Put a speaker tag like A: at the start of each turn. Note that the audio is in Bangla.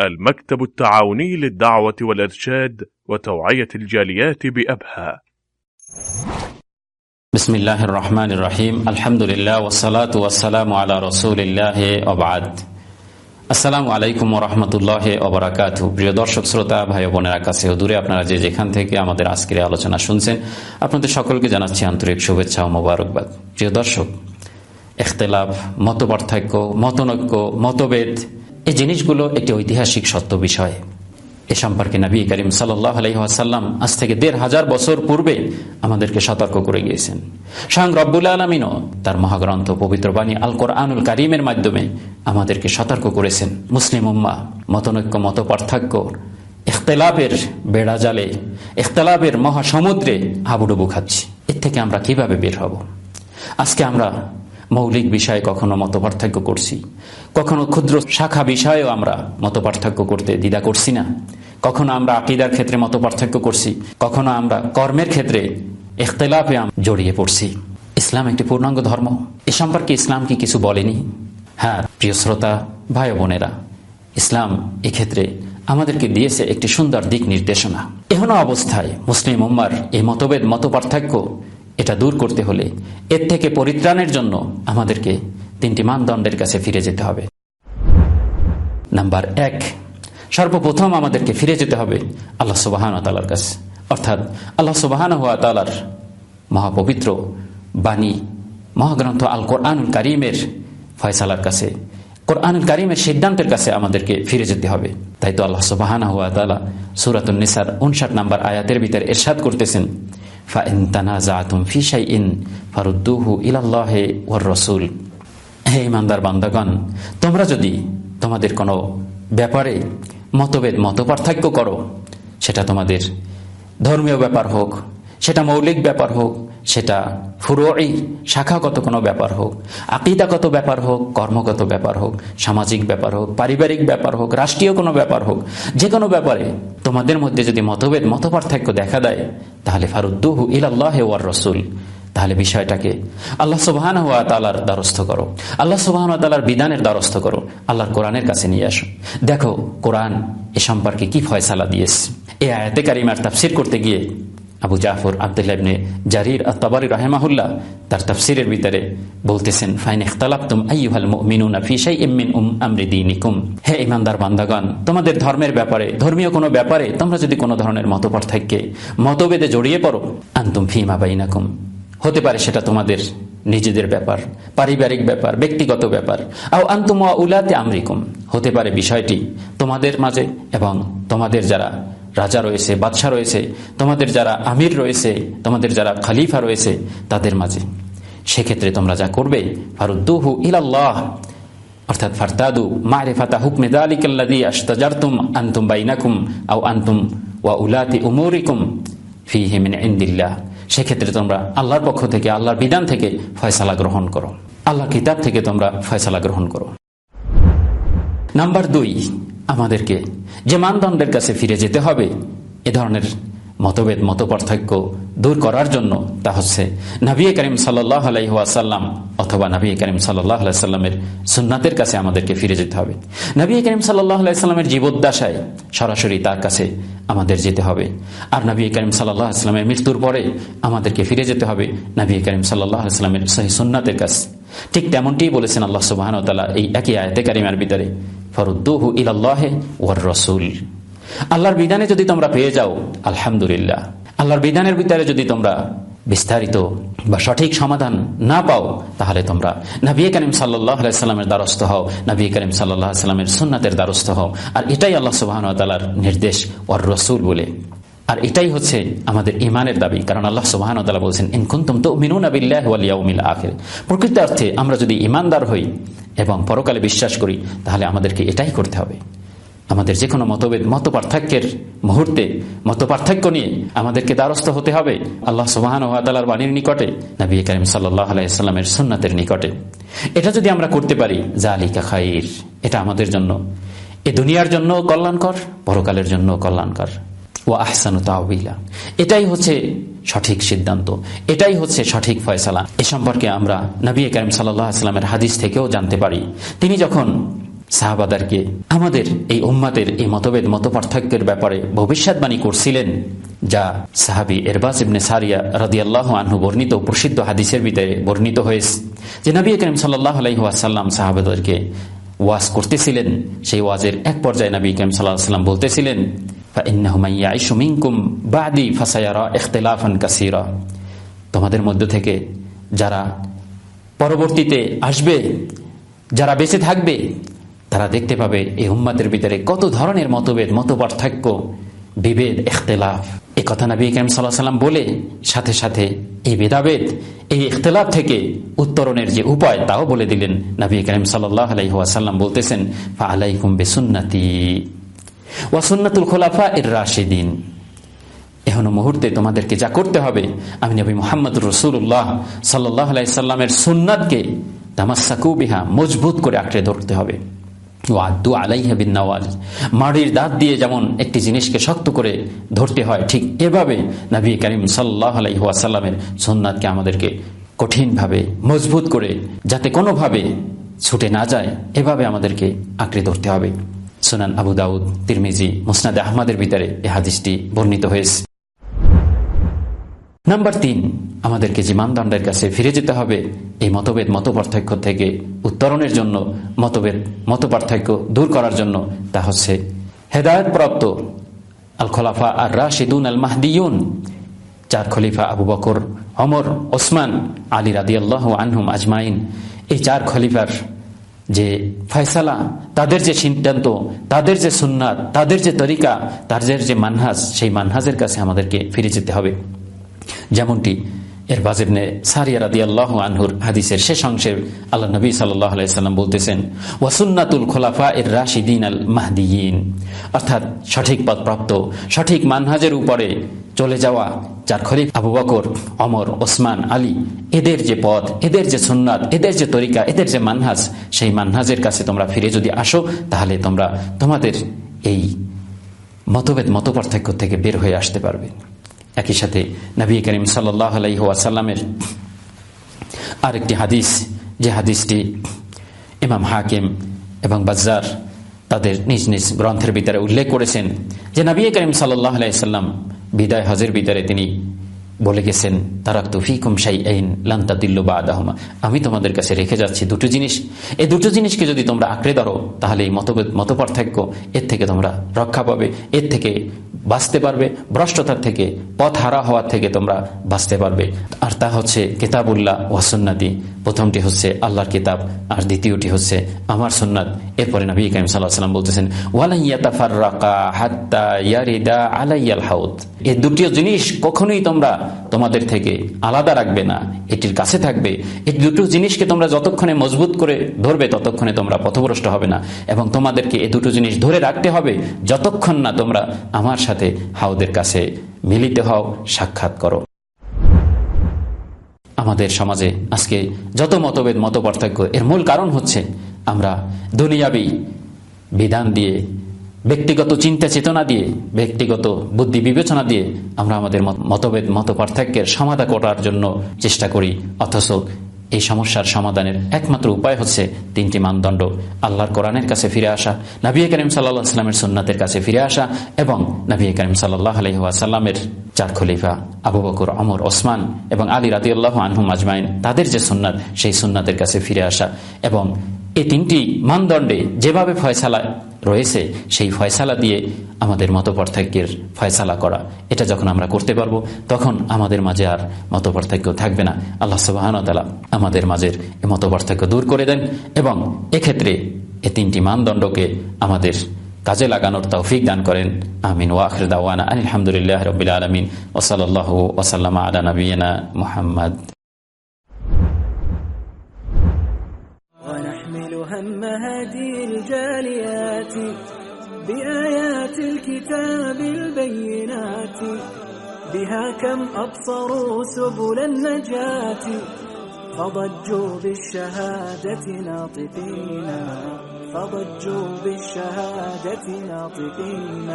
A: المكتب التعاوني للدعوة والإرشاد وتوعية الجاليات بأبها
B: بسم الله الرحمن الرحيم الحمد لله والصلاة والسلام على رسول الله وبعد আসসালামু আলাইকুম রহমতুল্লাহ ওবরাকাত প্রিয় দর্শক শ্রোতা ভাই বোনেরা কাছে দূরে আপনারা যে যেখান থেকে আমাদের আজকের আলোচনা শুনছেন আপনাদের সকলকে জানাচ্ছি আন্তরিক শুভেচ্ছা ও মোবারকবাদ প্রিয় দর্শক এখতেলাফ মত পার্থক্য মতনৈক্য মতভেদ এই জিনিসগুলো একটি ঐতিহাসিক সত্য বিষয়। এ সম্পর্কে নবী করিম সাল্লাহ আজ থেকে দেড় হাজার বছর পূর্বে আমাদেরকে সতর্ক করে গিয়েছেন। স্বয়ং রব্বুল আলমিনও তার মহাগ্রন্থ পবিত্র বাণী আল কোরআনুল কারিমের মাধ্যমে আমাদেরকে সতর্ক করেছেন। মুসলিম উম্মা, মতনৈক্য মত পার্থক্য ইখতলাফের বেড়া জালে, ইখতলাফের মহাসমুদ্রে হাবুডুবু খাচ্ছি। এর থেকে আমরা কীভাবে বের হব? আজকে আমরা মৌলিক বিষয়ে কখনো মত করছি। কখনো ক্ষুদ্র শাখা বিষয়েও আমরা মত করতে দ্বিধা করছি না। কখনো আমরা আকিদার ক্ষেত্রে মত করছি। কখনো আমরা কর্মের ক্ষেত্রে এখতলাফে জড়িয়ে পড়ছি। ইসলাম একটি পূর্ণাঙ্গ ধর্ম। এ সম্পর্কে ইসলাম কি কিছু বলেনি? হ্যাঁ প্রিয় শ্রোতা, ভাই বোনেরা, ইসলাম এক্ষেত্রে আমাদেরকে দিয়েছে একটি সুন্দর দিক নির্দেশনা। এহনো অবস্থায় মুসলিম উম্মার এই মতভেদ মত পার্থক্য এটা দূর করতে হলে এর থেকে পরিত্রাণের জন্য আমাদেরকে তিনটি মানদণ্ডের কাছে ফিরে যেতে হবে। নাম্বার এক, সর্বপ্রথম আমাদেরকে ফিরে যেতে হবে আল্লাহ সুবাহান তালার কাছে। অর্থাৎ আল্লাহ সুবাহান হুয়া তালার মহাপবিত্র বাণী, মহাগ্রন্থ আল কোরআনুল কারিমের ফয়সালার কাছে, কোরআনুল কারিমের সিদ্ধান্তের কাছে আমাদেরকে ফিরে যেতে হবে। তাই তো আল্লাহ সুবাহান হুয়া তালা নিসার উনষাট নাম্বার আয়াতের ভিতরে এরশাদ করতেছেন ফাইন তানাজাতুম ফি শাইইন ফারুদ্দুহু ইলাল্লাহে ওয়ার রসুল হে ইমানদার বান্দাগণ, তোমরা যদি তোমাদের কোনো ব্যাপারে মতভেদ মত পার্থক্য করো, সেটা তোমাদের ধর্মীয় ব্যাপার হোক সেটা মৌলিক ব্যাপার হোক, সেটা ফুরোই, শাখাগত কোনো ব্যাপার হোক, আকিদাগত ব্যাপার হোক, কর্মগত ব্যাপার হোক, সামাজিক ব্যাপার হোক, পারিবারিক ব্যাপার হোক, রাষ্ট্রীয় কোনো ব্যাপার হোক, যে কোনো ব্যাপারে তোমাদের মধ্যে যদি মতভেদ মত পার্থক্য দেখা দেয়, তাহলে ফারুদ্দুহু ইলাল্লাহ ওয়ার রসুল। তাহলে বিষয়টাকে আল্লাহ সুবাহান হুয়া তালার দ্বারস্থ করো। আল্লাহ সুবাহান তালার বিধানের দ্বারস্থ করো। আল্লাহর কোরআনের কাছে নিয়ে আসো। দেখো, কোরআন এ সম্পর্কে কি ফয়সালা দিয়েছে। এ আয়াতে কারিমার তাফসির করতে গিয়ে আবু জাফর আবদুল্লাবনে জারির আত্তাবারি রাহেমাহুল্লাহ তার তফসিরের ভিতরে বলতেছেন, ফাইন ইখতালাফতুম আইয়ুহাল মুমিনুনা ফি শাইইম উম আমরি দীনিকুম। হে ইমানদার বান্দাগণ, তোমাদের ধর্মের ব্যাপারে, ধর্মীয় কোনো ব্যাপারে তোমরা যদি কোনো ধরনের মতপার্থক্যে, মতভেদে জড়িয়ে পড়ো, আনতুম ফিমা বাইনাকুম। হতে পারে সেটা তোমাদের নিজেদের ব্যাপার, পারিবারিক ব্যাপার, ব্যক্তিগত ব্যাপার। আও আন্তুম উলাতে আমরিকুম। হতে পারে বিষয়টি তোমাদের মাঝে এবং তোমাদের যারা রাজা রয়েছে, বাদশাহ রয়েছে, তোমাদের যারা আমির রয়েছে, তোমাদের যারা খালিফা রয়েছে, তাদের মাঝে। সেক্ষেত্রে তোমরা যা করবে, ফারুদ্দুহু ইলাল্লাহ, অর্থাৎ ফারতাদু মারে ফাতা হুকমে দালিকাল্লাদি আস্তাজারতুম আন্তুম বাইনাকুম আও আন্তুম ওয়া উলাতি উমরিকুম ফি হিমিন ইন্দিল্লাহ। সেক্ষেত্রে তোমরা আল্লাহর পক্ষ থেকে, আল্লাহর বিধান থেকে ফয়সালা গ্রহণ করো। আল্লাহ কিতাব থেকে তোমরা ফয়সালা গ্রহণ করো। নাম্বার দুই আমাদেরকে যে মানদণ্ডের কাছে ফিরে যেতে হবে, এ ধরনের মতভেদ মত পার্থক্য দূর করার জন্য তা হচ্ছে নবী করিম সাল্লাহ আলাইহাসাল্লাম অথবা নবী করিম সাল্লাহ আলাইসাল্লামের সুন্নাতের কাছে আমাদেরকে ফিরে যেতে হবে। নবী করিম সাল্লাহ আলাইস্লামের জীবদ্দাসায় সরাসরি তার কাছে আমাদের যেতে হবে। আর নবী করিম সাল্লাহ মৃত্যুর পরে আমাদেরকে ফিরে যেতে হবে নবী করিম সাল্লাহ আসলামের সহি সুন্নাতের কাছে। ঠিক তেমনটিই বলেছেন আল্লাহ সুবাহন তালা এই একই আয়তে কারিমার ভিতরে। ফরুদ্দুহু ইলাল্লাহে ওয়ার রসুল। আল্লাহর বিধানে যদি তোমরা পেয়ে যাও, আলহামদুলিল্লাহ। আল্লাহর বিধানের ভিতরে যদি তোমরা বিস্তারিত বা সঠিক সমাধান না পাও, তাহলে তোমরা নবী করিম সাল্লাহামের দ্বারস্থ হও, নবী করিম সাল্লাহ সাল্লামের সুন্নাতের দ্বারস্থ হও। আর এটাই আল্লাহ সুবাহন তালার নির্দেশ ওর রসুল বলে। আর এটাই হচ্ছে আমাদের ইমানের দাবি। কারণ আল্লাহ সুবাহন তালা বলছেন ইনকুন্তম তো মিনুন আবিল্লাহমিল আখের। প্রকৃত অর্থে আমরা যদি ইমানদার হই এবং পরকালে বিশ্বাস করি, তাহলে আমাদেরকে এটাই করতে হবে। আমাদের যে কোনো মতভেদ মত পার্থক্যের মুহূর্তে মত পার্থক্য নিয়ে আমাদেরকে দ্বারস্থ হতে হবে আল্লাহ সুবাহান ওয়াতালার বাণীর নিকটে, নবী করিম সাল্লাহ আলাইস্লামের সুন্নাতের নিকটে। এটা যদি আমরা করতে পারি যা আলিকা খাইর। এটা আমাদের জন্য। এ দুনিয়ার জন্য কল্যাণকর, পরকালের জন্য কল্যাণকর। ও আহসানু তাহবিলা এটাই হচ্ছে সঠিক সিদ্ধান্ত। এটাই হচ্ছে সঠিক ফয়সালা। এ সম্পর্কে আমরা নবী করিম সাল্লাহ আসলামের হাদিস থেকেও জানতে পারি। তিনি যখন সাহাবাদারকে আমাদের এই উম্মাদের এই মতভেদ মত পার্থক্যের ব্যাপারে ভবিষ্যৎবাণী করছিলেন, যা সাহাবি এরবাজ ইবনে সারিয়া রাদিয়াল্লাহু আনহু বর্ণিত প্রসিদ্ধ হাদিসের ভিতরে বর্ণিত হয়েছে, যে নবী করিম সাল্লাহ আলাইহাসাল্লাম সাহাবাদেরকে ওয়াজ করতেছিলেন। সেই ওয়াজের এক পর্যায়ে নবী করিম সাল্লাহ সাল্লাম বলতেছিলেন তোমাদের মধ্য থেকে যারা পরবর্তীতে আসবে, যারা বেঁচে থাকবে, তারা দেখতে পাবে এই উম্মাদের ভিতরে কত ধরনের মতভেদ মত পার্থক্য বিভেদ এখতেলাফ এ কথা নবী করিম সাল্লাহ সাল্লাম বলে, সাথে সাথে এই ভেদাভেদ, এই ইখতলাফ থেকে উত্তরণের যে উপায়, তাও বলে দিলেন নবী করিম সাল্লাহ আলাইহাসাল্লাম বলতেছেন, ফা আলাইকুম বেসুন্নাতি। ওয়াসুন্নাতুল খোলাফা এর রাশেদিন। এখনও মুহূর্তে তোমাদেরকে যা করতে হবে। আমি নবী মোহাম্মদ রসুল্লাহ সাল্লাহ আলাইসাল্লামের সুন্নাতকে তামাসাকু বিহা মজবুত করে আঁকড়ে ধরতে হবে। আদু আলাইহাবিন নওয়াজ মাড়ির দাঁত দিয়ে যেমন একটি জিনিসকে শক্ত করে ধরতে হয়, ঠিক এভাবে নবী করিম সাল্লাহ আলাইহাসাল্লামের সোননাথকে আমাদেরকে কঠিনভাবে মজবুত করে যাতে কোনোভাবে ছুটে না যায়, এভাবে আমাদেরকে আঁকড়ে ধরতে হবে। সোনান আবু দাউদ, তিরমিজি, মুসনাদ আহমদের ভিতরে এ হাদিসটি বর্ণিত হয়েছে। নাম্বার তিন, আমাদেরকে যে মানদণ্ডের কাছে ফিরে যেতে হবে, এই মতভেদ মত থেকে উত্তরণের জন্য, মতভেদ মত দূর করার জন্য, তা হচ্ছে হেদায়ত প্রাপ্ত আল খলাফা আর রাশিদুন আল মাহদিউন চার খলিফা আবু বকর, অমর, ওসমান, আলী রাদি আল্লাহ আনহুম আজমাইন। এই চার খলিফার যে ফয়সালা, তাদের যে সিদ্ধান্ত, তাদের যে সুন্নাত, তাদের যে তরিকা, তাদের যে মানহাজ, সেই মানহাজের কাছে আমাদেরকে ফিরে যেতে হবে। যেমনটি এর বাজেবনে সারিয়া রাদি আল্লাহ আনহুর হাদিসের শেষ অংশে আল্লাহ নবী আলাইসাল্লাম বলতেছেন ওয়াসুন্নাতুল খোলাফা এর রাশিদিন আল মাহদিন অর্থাৎ সঠিক পদ প্রাপ্ত সঠিক মানহাজের উপরে চলে যাওয়া, যার খলিফ আবু বকর, অমর, ওসমান, আলী, এদের যে পথ, এদের যে সুন্নাত, এদের যে তরিকা, এদের যে মানহাজ, সেই মানহাজের কাছে তোমরা ফিরে যদি আসো, তাহলে তোমরা তোমাদের এই মতভেদ মত পার্থক্য থেকে বের হয়ে আসতে পারবে। একই সাথে নবী করিম সাল্লাহ আলাইসাল্লামের আরেকটি হাদিস, যে হাদিসটি ইমাম হাকিম এবং বাজার তাদের নিজ নিজ গ্রন্থের ভিতরে উল্লেখ করেছেন, যে নবী করিম সাল্লাহ আলাইসাল্লাম বিদায় হজের বিদারে তিনি বলে গেছেন তারাক তুফিকুম সাই আইন লান্তা দিল্লু বা আদাহমা আমি তোমাদের কাছে রেখে যাচ্ছি দুটো জিনিস। এই দুটো জিনিসকে যদি তোমরা আঁকড়ে ধরো, তাহলে এই মত মত পার্থক্য এর থেকে তোমরা রক্ষা পাবে, এর থেকে বাঁচতে পারবে, ভ্রষ্টতার থেকে পথ হারা হওয়ার থেকে তোমরা বাঁচতে পারবে। আর তা হচ্ছে কেতাবুল্লাহ ওয়াসন্নাদি প্রথমটি হচ্ছে আল্লাহর কিতাব, আর দ্বিতীয়টি হচ্ছে আমার সুন্নাত। এরপরে নবী কাইম সাল্লাহ সাল্লাম বলতেছেন ওয়ালাইয়াতাফার রাকা হাত্তা ইয়ারিদা আলাইয়াল হাউদ এই দুটিও জিনিস কখনোই তোমরা তোমাদের থেকে আলাদা রাখবে না। এটির কাছে থাকবে। এই দুটো জিনিসকে তোমরা যতক্ষণে মজবুত করে ধরবে, ততক্ষণে তোমরা পথভ্রষ্ট হবে না। এবং তোমাদেরকে এই দুটো জিনিস ধরে রাখতে হবে, যতক্ষণ না তোমরা আমার সাথে হাউদের কাছে মিলিত হও, সাক্ষাৎ করো। আমাদের সমাজে আজকে যত মতভেদ মত পার্থক্য এর মূল কারণ হচ্ছে আমরা দুনিয়াবি বিধান দিয়ে ব্যক্তিগত চিন্তা চেতনা দিয়ে, ব্যক্তিগত বুদ্ধি বিবেচনা দিয়ে আমরা আমাদের মতভেদ মত পার্থক্যের সমাধা করার জন্য চেষ্টা করি। অথচ এই সমস্যার সমাধানের একমাত্র উপায় হচ্ছে তিনটি মানদণ্ড। আল্লাহর কোরআনের কাছে ফিরে আসা, নবী করিম সাল্লাহ সাল্লামের সুন্নাতের কাছে ফিরে আসা এবং নবী করিম সাল্লাহ আলহিহাসাল্লামের চার খলিফা আবু বকর অমর ওসমান এবং আলী রাতিউল্লাহ আনহুম আজমাইন, তাদের যে সুন্নাত, সেই সুন্নাতের কাছে ফিরে আসা এবং এই তিনটি মানদণ্ডে যেভাবে ফয়সালা রয়েছে, সেই ফয়সালা দিয়ে আমাদের মত পার্থক্যের ফয়সালা করা। এটা যখন আমরা করতে পারব, তখন আমাদের মাঝে আর মত পার্থক্য থাকবে না। আল্লাহ সুবাহতালা আমাদের মাঝের মত পার্থক্য দূর করে দেন এবং এক্ষেত্রে এ তিনটি মানদণ্ডকে আমাদের কাজে লাগানোর তৌফিক দান করেন। আমিন। ওয়াখির দাওয়ানা আলহামদুলিল্লাহ রবিল আলমিন। ওসলাল্লাহ ওসাল্লাম আলা নবীনা মোহাম্মদ।
C: هم هدي الجاليات بآيات الكتاب البينات بها كم أبصروا سبل النجاة فضجوا بالشهادة ناطقين فضجوا بالشهادة ناطقين